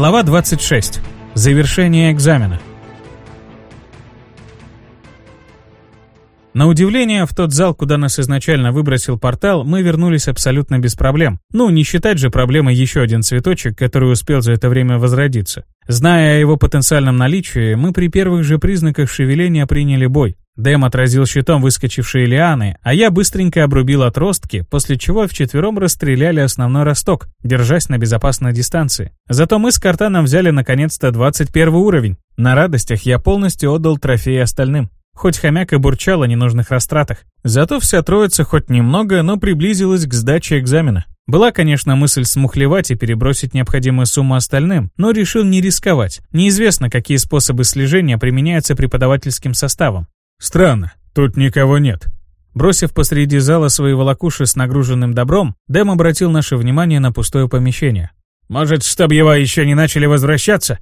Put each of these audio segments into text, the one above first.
Глава 26. Завершение экзамена. На удивление, в тот зал, куда нас изначально выбросил портал, мы вернулись абсолютно без проблем. Ну, не считать же проблемой еще один цветочек, который успел за это время возродиться. Зная о его потенциальном наличии, мы при первых же признаках шевеления приняли бой. Дэм отразил щитом выскочившие лианы, а я быстренько обрубил отростки, после чего вчетвером расстреляли основной росток, держась на безопасной дистанции. Зато мы с Картаном взяли наконец-то 21 уровень. На радостях я полностью отдал трофеи остальным. Хоть хомяк и бурчал о ненужных растратах. Зато вся троица хоть немного, но приблизилась к сдаче экзамена. Была, конечно, мысль смухлевать и перебросить необходимую сумму остальным, но решил не рисковать. Неизвестно, какие способы слежения применяются преподавательским составом. Странно, тут никого нет. Бросив посреди зала свои волокуши с нагруженным добром, Дэм обратил наше внимание на пустое помещение. «Может, чтоб его еще не начали возвращаться?»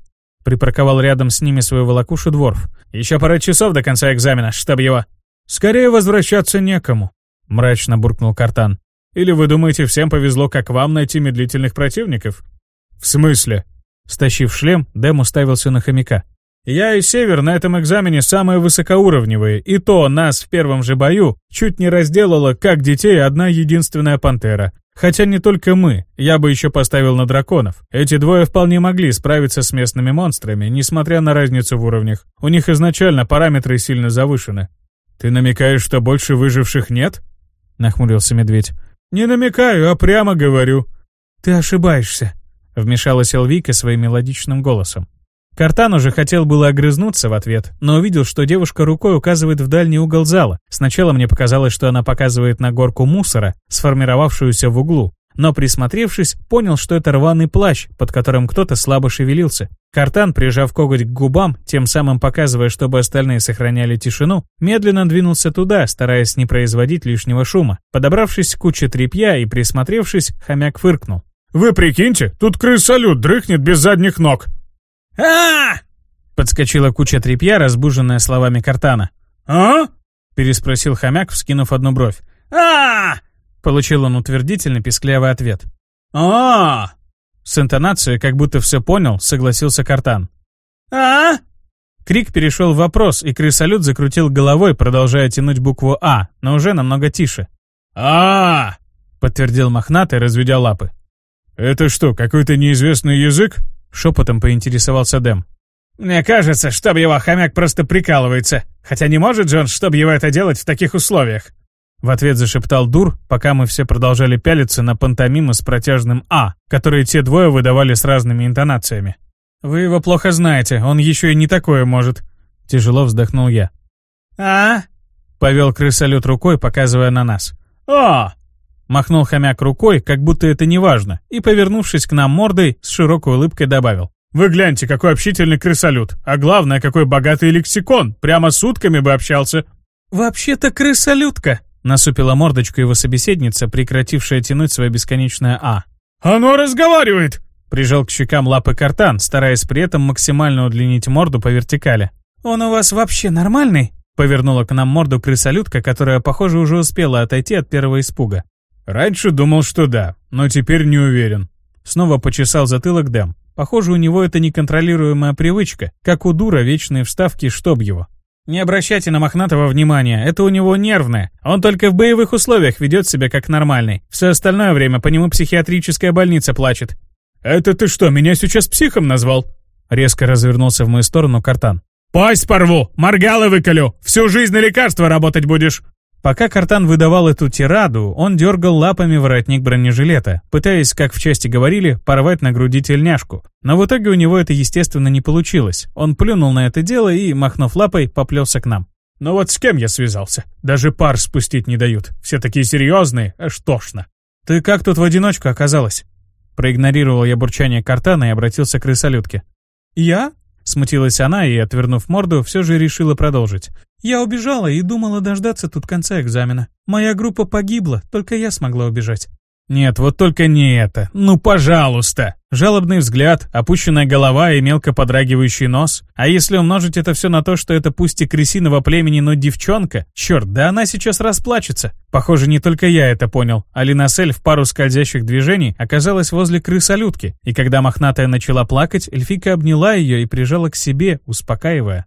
Припарковал рядом с ними свою волокушу Дворф. «Еще пара часов до конца экзамена, чтоб его...» «Скорее возвращаться некому», — мрачно буркнул Картан. «Или вы думаете, всем повезло, как вам, найти медлительных противников?» «В смысле?» Стащив шлем, Дэм уставился на хомяка. Я и Север на этом экзамене самые высокоуровневые, и то нас в первом же бою чуть не разделала, как детей, одна единственная пантера. Хотя не только мы, я бы еще поставил на драконов. Эти двое вполне могли справиться с местными монстрами, несмотря на разницу в уровнях. У них изначально параметры сильно завышены. «Ты намекаешь, что больше выживших нет?» — нахмурился медведь. «Не намекаю, а прямо говорю». «Ты ошибаешься», — вмешалась Элвика своим мелодичным голосом. Картан уже хотел было огрызнуться в ответ, но увидел, что девушка рукой указывает в дальний угол зала. Сначала мне показалось, что она показывает на горку мусора, сформировавшуюся в углу. Но присмотревшись, понял, что это рваный плащ, под которым кто-то слабо шевелился. Картан, прижав коготь к губам, тем самым показывая, чтобы остальные сохраняли тишину, медленно двинулся туда, стараясь не производить лишнего шума. Подобравшись к куче тряпья и присмотревшись, хомяк фыркнул. «Вы прикиньте, тут крыс-салют дрыхнет без задних ног!» А Подскочила куча тряпья, разбуженная словами Картана. «А?» — переспросил хомяк, вскинув одну бровь. а Получил он утвердительный писклявый ответ. а С интонацией, как будто все понял, согласился Картан. а Крик перешел в вопрос, и крысолют закрутил головой, продолжая тянуть букву «А», но уже намного тише. а подтвердил мохнатый, разведя лапы. «Это что, какой-то неизвестный язык?» Шепотом поинтересовался Дэм. «Мне кажется, чтоб его хомяк просто прикалывается. Хотя не может же он, чтоб его это делать в таких условиях». В ответ зашептал Дур, пока мы все продолжали пялиться на пантомимы с протяжным «А», которые те двое выдавали с разными интонациями. «Вы его плохо знаете, он еще и не такое может», — тяжело вздохнул я. «А?» — повел крысолют рукой, показывая на нас. «О!» Махнул хомяк рукой, как будто это не важно, и, повернувшись к нам мордой, с широкой улыбкой добавил. «Вы гляньте, какой общительный крысолют! А главное, какой богатый лексикон! Прямо сутками бы общался!» «Вообще-то крысолютка!» — насупила мордочку его собеседница, прекратившая тянуть свое бесконечное «а». «Оно разговаривает!» — прижал к щекам лапы картан, стараясь при этом максимально удлинить морду по вертикали. «Он у вас вообще нормальный?» — повернула к нам морду крысолютка, которая, похоже, уже успела отойти от первого испуга. «Раньше думал, что да, но теперь не уверен». Снова почесал затылок Дэм. Похоже, у него это неконтролируемая привычка, как у дура вечные вставки, чтоб его. Не обращайте на Мохнатого внимания, это у него нервное. Он только в боевых условиях ведет себя как нормальный. Все остальное время по нему психиатрическая больница плачет. «Это ты что, меня сейчас психом назвал?» Резко развернулся в мою сторону Картан. «Пасть порву, моргалы выколю, всю жизнь на лекарства работать будешь!» Пока Картан выдавал эту тираду, он дергал лапами воротник бронежилета, пытаясь, как в части говорили, порвать на груди тельняшку. Но в итоге у него это, естественно, не получилось. Он плюнул на это дело и, махнув лапой, поплелся к нам. «Ну вот с кем я связался? Даже пар спустить не дают. Все такие серьезные, аж тошно». «Ты как тут в одиночку оказалась?» Проигнорировал я бурчание Картана и обратился к крысолютке. «Я?» Смутилась она и, отвернув морду, все же решила продолжить. «Я убежала и думала дождаться тут конца экзамена. Моя группа погибла, только я смогла убежать». Нет, вот только не это. Ну, пожалуйста. Жалобный взгляд, опущенная голова и мелко подрагивающий нос. А если умножить это все на то, что это пусть и крысиного племени, но девчонка, черт, да она сейчас расплачется. Похоже, не только я это понял. Алинасель в пару скользящих движений оказалась возле крысолютки, и когда мохнатая начала плакать, эльфика обняла ее и прижала к себе, успокаивая.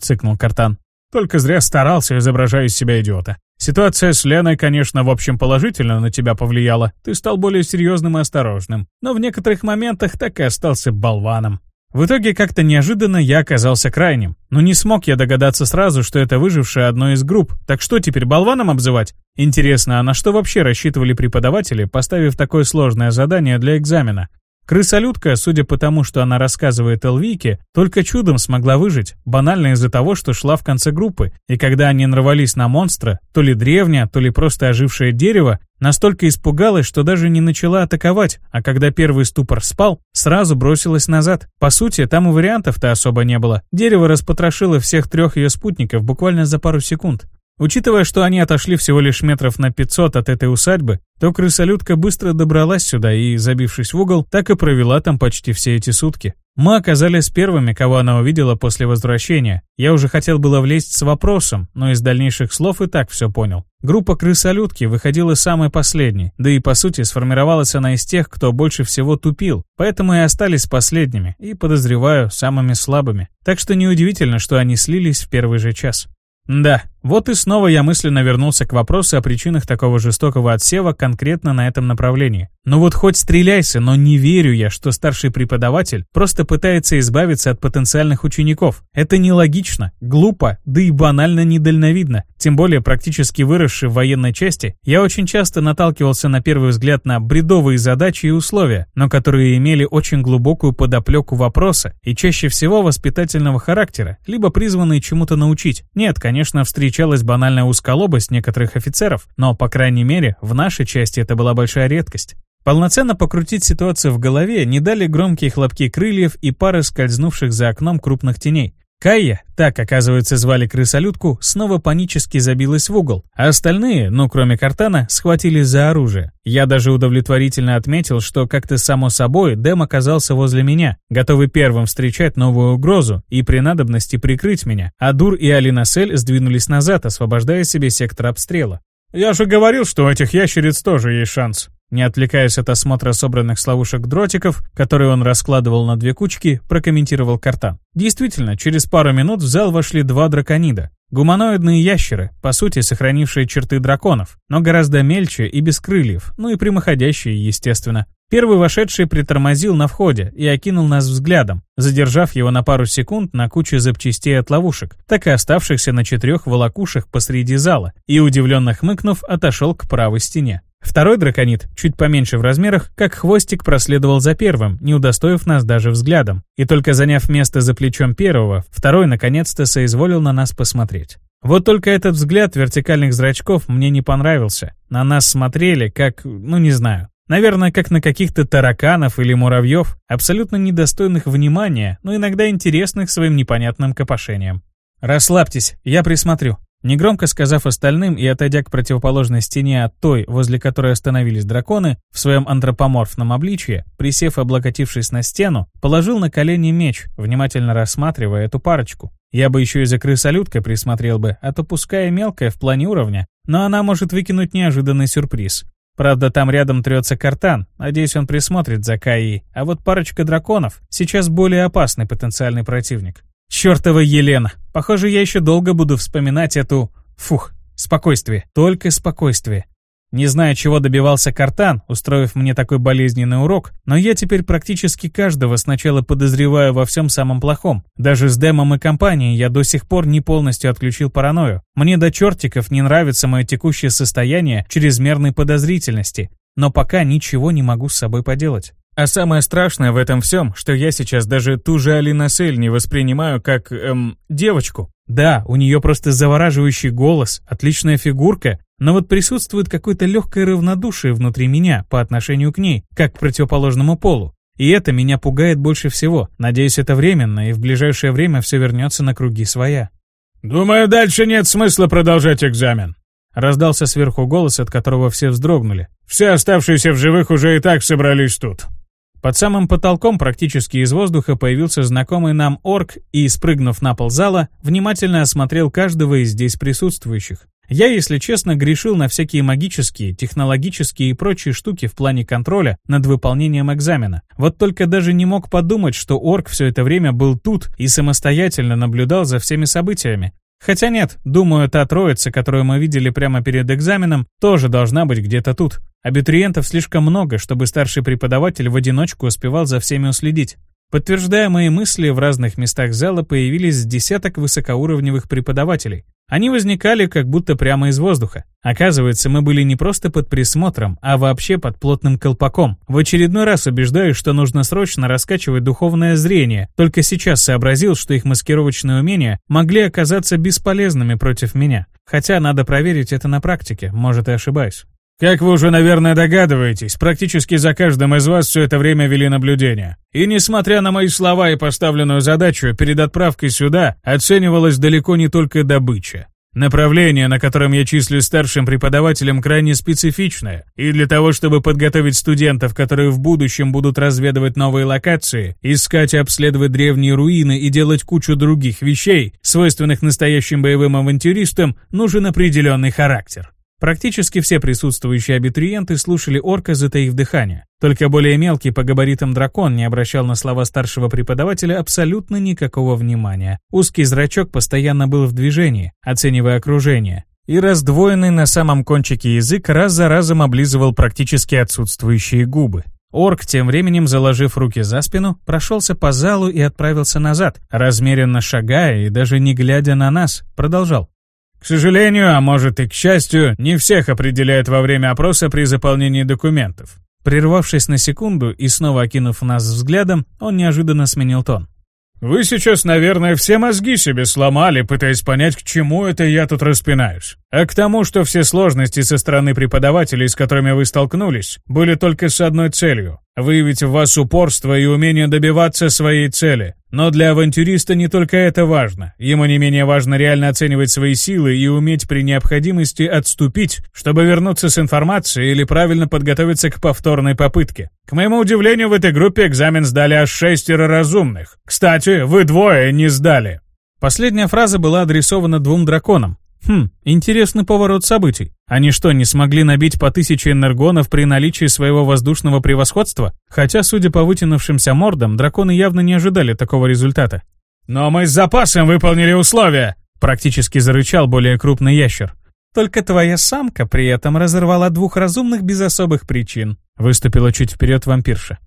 цыкнул Картан. Только зря старался, изображая из себя идиота. Ситуация с Леной, конечно, в общем положительно на тебя повлияла. Ты стал более серьезным и осторожным. Но в некоторых моментах так и остался болваном. В итоге, как-то неожиданно я оказался крайним. Но не смог я догадаться сразу, что это выжившая одной из групп. Так что теперь болваном обзывать? Интересно, а на что вообще рассчитывали преподаватели, поставив такое сложное задание для экзамена? Крысолютка, судя по тому, что она рассказывает Элвике, только чудом смогла выжить, банально из-за того, что шла в конце группы, и когда они нарвались на монстра, то ли древнее, то ли просто ожившее дерево, настолько испугалась, что даже не начала атаковать, а когда первый ступор спал, сразу бросилась назад. По сути, там и вариантов-то особо не было. Дерево распотрошило всех трех ее спутников буквально за пару секунд. Учитывая, что они отошли всего лишь метров на 500 от этой усадьбы, то крысолютка быстро добралась сюда и, забившись в угол, так и провела там почти все эти сутки. Мы оказались первыми, кого она увидела после возвращения. Я уже хотел было влезть с вопросом, но из дальнейших слов и так все понял. Группа крысолютки выходила самой последней, да и по сути сформировалась она из тех, кто больше всего тупил, поэтому и остались последними, и, подозреваю, самыми слабыми. Так что неудивительно, что они слились в первый же час. Да, вот и снова я мысленно вернулся к вопросу о причинах такого жестокого отсева конкретно на этом направлении. Ну вот хоть стреляйся, но не верю я, что старший преподаватель просто пытается избавиться от потенциальных учеников. Это нелогично, глупо, да и банально недальновидно. Тем более практически выросший в военной части, я очень часто наталкивался на первый взгляд на бредовые задачи и условия, но которые имели очень глубокую подоплеку вопроса и чаще всего воспитательного характера, либо призванные чему-то научить. Нет, конечно, встреча встречалась банальная узколобость некоторых офицеров, но, по крайней мере, в нашей части это была большая редкость. Полноценно покрутить ситуацию в голове не дали громкие хлопки крыльев и пары скользнувших за окном крупных теней. Кайя, так, оказывается, звали крысолютку, снова панически забилась в угол, а остальные, ну кроме Картана, схватились за оружие. Я даже удовлетворительно отметил, что как-то само собой Дэм оказался возле меня, готовый первым встречать новую угрозу и при надобности прикрыть меня, а Дур и Алинасель сдвинулись назад, освобождая себе сектор обстрела. «Я же говорил, что у этих ящериц тоже есть шанс», не отвлекаясь от осмотра собранных с ловушек дротиков, которые он раскладывал на две кучки, прокомментировал Картан. Действительно, через пару минут в зал вошли два драконида. Гуманоидные ящеры, по сути сохранившие черты драконов, но гораздо мельче и без крыльев, ну и прямоходящие, естественно. Первый вошедший притормозил на входе и окинул нас взглядом, задержав его на пару секунд на куче запчастей от ловушек, так и оставшихся на четырех волокушах посреди зала, и, удивленно хмыкнув, отошел к правой стене. Второй драконит, чуть поменьше в размерах, как хвостик проследовал за первым, не удостоив нас даже взглядом. И только заняв место за плечом первого, второй наконец-то соизволил на нас посмотреть. Вот только этот взгляд вертикальных зрачков мне не понравился. На нас смотрели, как, ну не знаю, Наверное, как на каких-то тараканов или муравьев, абсолютно недостойных внимания, но иногда интересных своим непонятным копошением. «Расслабьтесь, я присмотрю», Негромко сказав остальным и отойдя к противоположной стене от той, возле которой остановились драконы, в своем антропоморфном обличье, присев и облокотившись на стену, положил на колени меч, внимательно рассматривая эту парочку. Я бы еще и за крысолюткой присмотрел бы, а то пускай мелкая в плане уровня, но она может выкинуть неожиданный сюрприз. Правда, там рядом трется картан, надеюсь, он присмотрит за Каей, а вот парочка драконов сейчас более опасный потенциальный противник. Чёртова Елена. Похоже, я еще долго буду вспоминать эту... Фух, спокойствие. Только спокойствие. Не знаю, чего добивался Картан, устроив мне такой болезненный урок, но я теперь практически каждого сначала подозреваю во всем самом плохом. Даже с Дэмом и компанией я до сих пор не полностью отключил паранойю. Мне до чертиков не нравится мое текущее состояние чрезмерной подозрительности, но пока ничего не могу с собой поделать. А самое страшное в этом всем, что я сейчас даже ту же Алина Сель не воспринимаю как, эм, девочку. Да, у нее просто завораживающий голос, отличная фигурка, но вот присутствует какое-то легкое равнодушие внутри меня по отношению к ней, как к противоположному полу. И это меня пугает больше всего. Надеюсь, это временно, и в ближайшее время все вернется на круги своя. «Думаю, дальше нет смысла продолжать экзамен», Раздался сверху голос, от которого все вздрогнули. Все оставшиеся в живых уже и так собрались тут». Под самым потолком практически из воздуха появился знакомый нам орк и, спрыгнув на пол зала, внимательно осмотрел каждого из здесь присутствующих. Я, если честно, грешил на всякие магические, технологические и прочие штуки в плане контроля над выполнением экзамена. Вот только даже не мог подумать, что орк все это время был тут и самостоятельно наблюдал за всеми событиями. Хотя нет, думаю, та троица, которую мы видели прямо перед экзаменом, тоже должна быть где-то тут. Абитуриентов слишком много, чтобы старший преподаватель в одиночку успевал за всеми уследить. Подтверждая мои мысли, в разных местах зала появились десяток высокоуровневых преподавателей. Они возникали как будто прямо из воздуха. Оказывается, мы были не просто под присмотром, а вообще под плотным колпаком. В очередной раз убеждаюсь, что нужно срочно раскачивать духовное зрение. Только сейчас сообразил, что их маскировочные умения могли оказаться бесполезными против меня. Хотя надо проверить это на практике, может и ошибаюсь. Как вы уже, наверное, догадываетесь, практически за каждым из вас все это время вели наблюдение. И несмотря на мои слова и поставленную задачу, перед отправкой сюда оценивалась далеко не только добыча. Направление, на котором я числюсь старшим преподавателем, крайне специфичное, и для того, чтобы подготовить студентов, которые в будущем будут разведывать новые локации, искать и обследовать древние руины и делать кучу других вещей, свойственных настоящим боевым авантюристам, нужен определенный характер. Практически все присутствующие абитуриенты слушали орка, затаив дыхание. Только более мелкий по габаритам дракон не обращал на слова старшего преподавателя абсолютно никакого внимания. Узкий зрачок постоянно был в движении, оценивая окружение. И раздвоенный на самом кончике язык раз за разом облизывал практически отсутствующие губы. Орк, тем временем заложив руки за спину, прошелся по залу и отправился назад, размеренно шагая и даже не глядя на нас, продолжал. К сожалению, а может и к счастью, не всех определяют во время опроса при заполнении документов. Прервавшись на секунду и снова окинув нас взглядом, он неожиданно сменил тон. Вы сейчас, наверное, все мозги себе сломали, пытаясь понять, к чему это я тут распинаюсь. А к тому, что все сложности со стороны преподавателей, с которыми вы столкнулись, были только с одной целью — выявить в вас упорство и умение добиваться своей цели. Но для авантюриста не только это важно. Ему не менее важно реально оценивать свои силы и уметь при необходимости отступить, чтобы вернуться с информацией или правильно подготовиться к повторной попытке. К моему удивлению, в этой группе экзамен сдали аж шестеро разумных. Кстати, вы двое не сдали. Последняя фраза была адресована двум драконам, Хм, интересный поворот событий. Они что, не смогли набить по тысяче энергонов при наличии своего воздушного превосходства? Хотя, судя по вытянувшимся мордам, драконы явно не ожидали такого результата. «Но мы с запасом выполнили условия!» Практически зарычал более крупный ящер. «Только твоя самка при этом разорвала двух разумных без особых причин», выступила чуть вперед вампирша.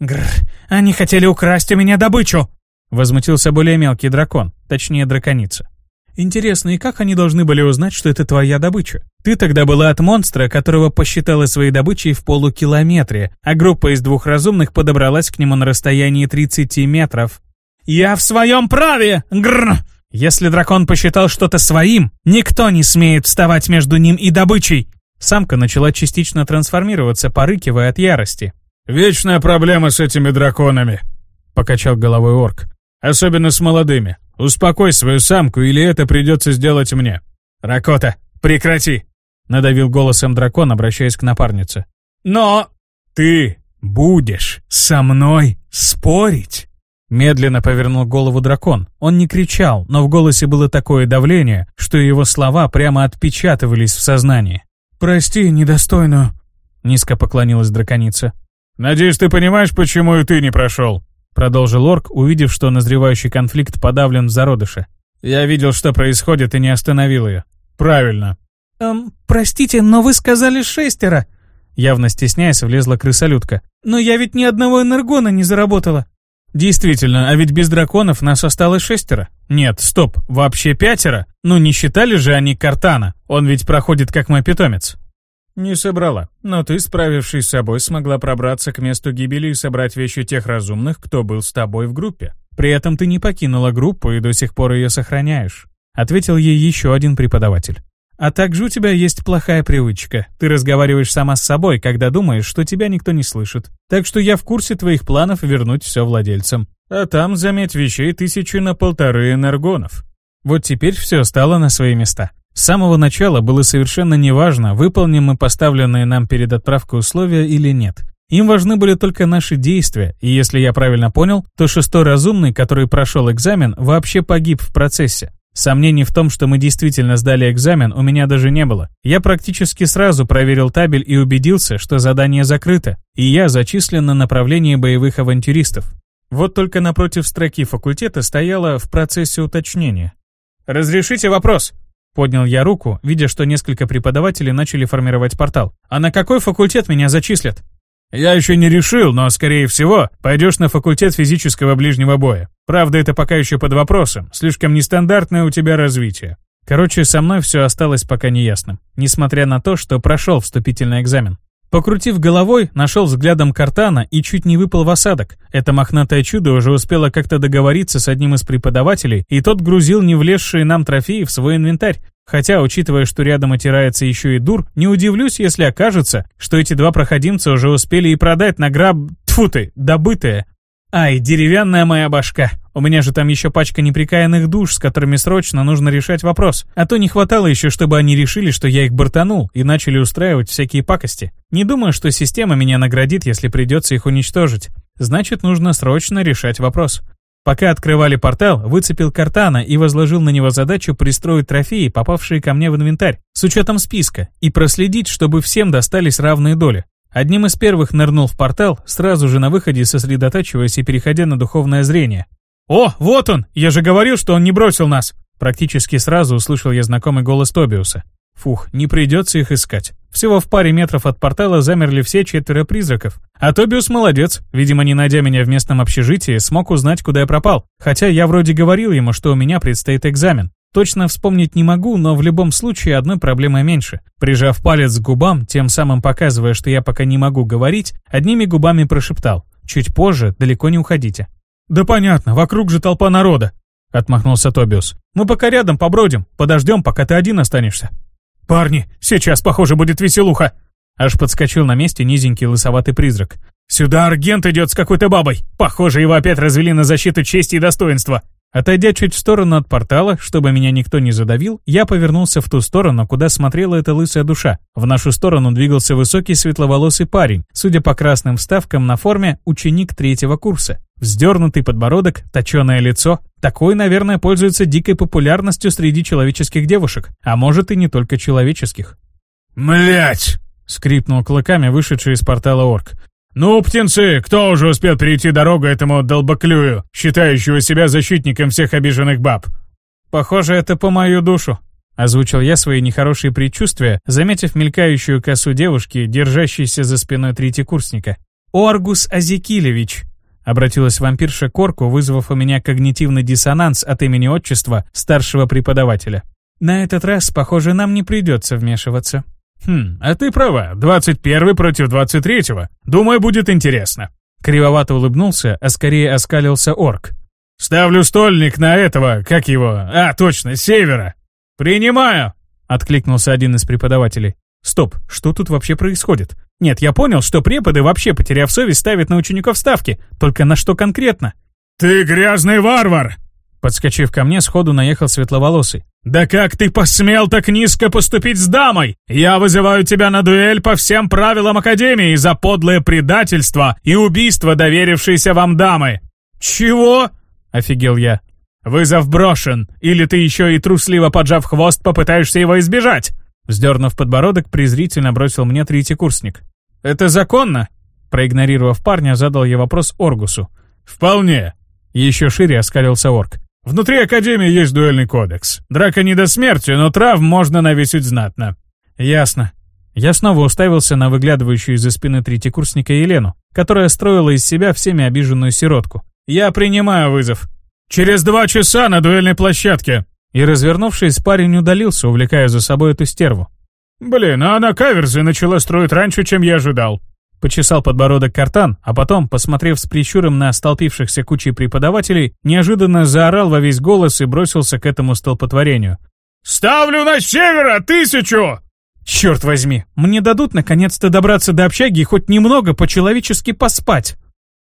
«Гррр, они хотели украсть у меня добычу!» Возмутился более мелкий дракон, точнее драконица. Интересно, и как они должны были узнать, что это твоя добыча? Ты тогда была от монстра, которого посчитала своей добычей в полукилометре, а группа из двух разумных подобралась к нему на расстоянии 30 метров. «Я в своем праве! Гррр!» Если дракон посчитал что-то своим, никто не смеет вставать между ним и добычей. Самка начала частично трансформироваться, порыкивая от ярости. «Вечная проблема с этими драконами», — покачал головой орк. «Особенно с молодыми. «Успокой свою самку, или это придется сделать мне». «Ракота, прекрати!» — надавил голосом дракон, обращаясь к напарнице. «Но...» «Ты будешь со мной спорить?» Медленно повернул голову дракон. Он не кричал, но в голосе было такое давление, что его слова прямо отпечатывались в сознании. «Прости, недостойную», — низко поклонилась драконица. «Надеюсь, ты понимаешь, почему и ты не прошел?» Продолжил орк, увидев, что назревающий конфликт подавлен в зародыше. Я видел, что происходит, и не остановил ее. Правильно. «Эм, простите, но вы сказали шестеро». Явно стесняясь, влезла крысолютка. «Но я ведь ни одного энергона не заработала». Действительно, а ведь без драконов нас осталось шестеро. Нет, стоп, вообще пятеро. Ну не считали же они Картана, он ведь проходит как мой питомец. «Не собрала. Но ты, справившись с собой, смогла пробраться к месту гибели и собрать вещи тех разумных, кто был с тобой в группе. При этом ты не покинула группу и до сих пор ее сохраняешь», — ответил ей еще один преподаватель. «А также у тебя есть плохая привычка. Ты разговариваешь сама с собой, когда думаешь, что тебя никто не слышит. Так что я в курсе твоих планов вернуть все владельцам. А там, заметь, вещей тысячи на полторы энергонов. Вот теперь все стало на свои места. С самого начала было совершенно неважно, выполним мы поставленные нам перед отправкой условия или нет. Им важны были только наши действия, и если я правильно понял, то шестой разумный, который прошел экзамен, вообще погиб в процессе. Сомнений в том, что мы действительно сдали экзамен, у меня даже не было. Я практически сразу проверил табель и убедился, что задание закрыто, и я зачислен на направление боевых авантюристов. Вот только напротив строки факультета стояло в процессе уточнения. «Разрешите вопрос?» Поднял я руку, видя, что несколько преподавателей начали формировать портал. «А на какой факультет меня зачислят?» «Я еще не решил, но, скорее всего, пойдешь на факультет физического ближнего боя. Правда, это пока еще под вопросом, слишком нестандартное у тебя развитие». Короче, со мной все осталось пока неясным, несмотря на то, что прошел вступительный экзамен. Покрутив головой, нашел взглядом картана и чуть не выпал в осадок. Это мохнатое чудо уже успело как-то договориться с одним из преподавателей, и тот грузил не влезшие нам трофеи в свой инвентарь. Хотя, учитывая, что рядом отирается еще и дур, не удивлюсь, если окажется, что эти два проходимца уже успели и продать на граб... Тьфу ты, добытое. Ай, деревянная моя башка. У меня же там еще пачка неприкаянных душ, с которыми срочно нужно решать вопрос. А то не хватало еще, чтобы они решили, что я их бортанул и начали устраивать всякие пакости. Не думаю, что система меня наградит, если придется их уничтожить. Значит, нужно срочно решать вопрос. Пока открывали портал, выцепил картана и возложил на него задачу пристроить трофеи, попавшие ко мне в инвентарь, с учетом списка, и проследить, чтобы всем достались равные доли. Одним из первых нырнул в портал, сразу же на выходе сосредотачиваясь и переходя на духовное зрение. «О, вот он! Я же говорил, что он не бросил нас!» Практически сразу услышал я знакомый голос Тобиуса. Фух, не придется их искать. Всего в паре метров от портала замерли все четверо призраков. А Тобиус молодец. Видимо, не найдя меня в местном общежитии, смог узнать, куда я пропал. Хотя я вроде говорил ему, что у меня предстоит экзамен. Точно вспомнить не могу, но в любом случае одной проблемой меньше. Прижав палец к губам, тем самым показывая, что я пока не могу говорить, одними губами прошептал. Чуть позже, далеко не уходите. «Да понятно, вокруг же толпа народа», — отмахнулся Тобиус. «Мы пока рядом побродим, подождем, пока ты один останешься». «Парни, сейчас, похоже, будет веселуха!» Аж подскочил на месте низенький лысоватый призрак. «Сюда аргент идет с какой-то бабой! Похоже, его опять развели на защиту чести и достоинства!» Отойдя чуть в сторону от портала, чтобы меня никто не задавил, я повернулся в ту сторону, куда смотрела эта лысая душа. В нашу сторону двигался высокий светловолосый парень, судя по красным вставкам на форме, ученик третьего курса. Вздернутый подбородок, точеное лицо. Такой, наверное, пользуется дикой популярностью среди человеческих девушек, а может и не только человеческих. «Млять!» — скрипнул клыками вышедший из портала орк. «Ну, птенцы, кто уже успел перейти дорогу этому долбоклюю, считающего себя защитником всех обиженных баб?» «Похоже, это по мою душу», — озвучил я свои нехорошие предчувствия, заметив мелькающую косу девушки, держащейся за спиной третьекурсника. «Оргус Азикилевич», — обратилась вампирша к орку, вызвав у меня когнитивный диссонанс от имени отчества старшего преподавателя. «На этот раз, похоже, нам не придется вмешиваться». «Хм, а ты права, 21 против 23-го. Думаю, будет интересно». Кривовато улыбнулся, а скорее оскалился орк. «Ставлю стольник на этого, как его, а, точно, севера». «Принимаю!» — откликнулся один из преподавателей. «Стоп, что тут вообще происходит? Нет, я понял, что преподы, вообще потеряв совесть, ставят на учеников ставки. Только на что конкретно?» «Ты грязный варвар!» Подскочив ко мне, сходу наехал светловолосый. «Да как ты посмел так низко поступить с дамой? Я вызываю тебя на дуэль по всем правилам Академии за подлое предательство и убийство доверившейся вам дамы!» «Чего?» — офигел я. «Вызов брошен, или ты еще и трусливо поджав хвост попытаешься его избежать?» Вздернув подбородок, презрительно бросил мне третий курсник. «Это законно?» Проигнорировав парня, задал я вопрос Оргусу. «Вполне». Еще шире оскалился орк. Внутри Академии есть дуэльный кодекс. Драка не до смерти, но травм можно навесить знатно». «Ясно». Я снова уставился на выглядывающую из-за спины третьекурсника Елену, которая строила из себя всеми обиженную сиротку. «Я принимаю вызов». «Через два часа на дуэльной площадке». И, развернувшись, парень удалился, увлекая за собой эту стерву. «Блин, а она каверзы начала строить раньше, чем я ожидал». Почесал подбородок картан, а потом, посмотрев с прищуром на столпившихся кучей преподавателей, неожиданно заорал во весь голос и бросился к этому столпотворению. «Ставлю на севера тысячу!» «Черт возьми, мне дадут наконец-то добраться до общаги и хоть немного по-человечески поспать!»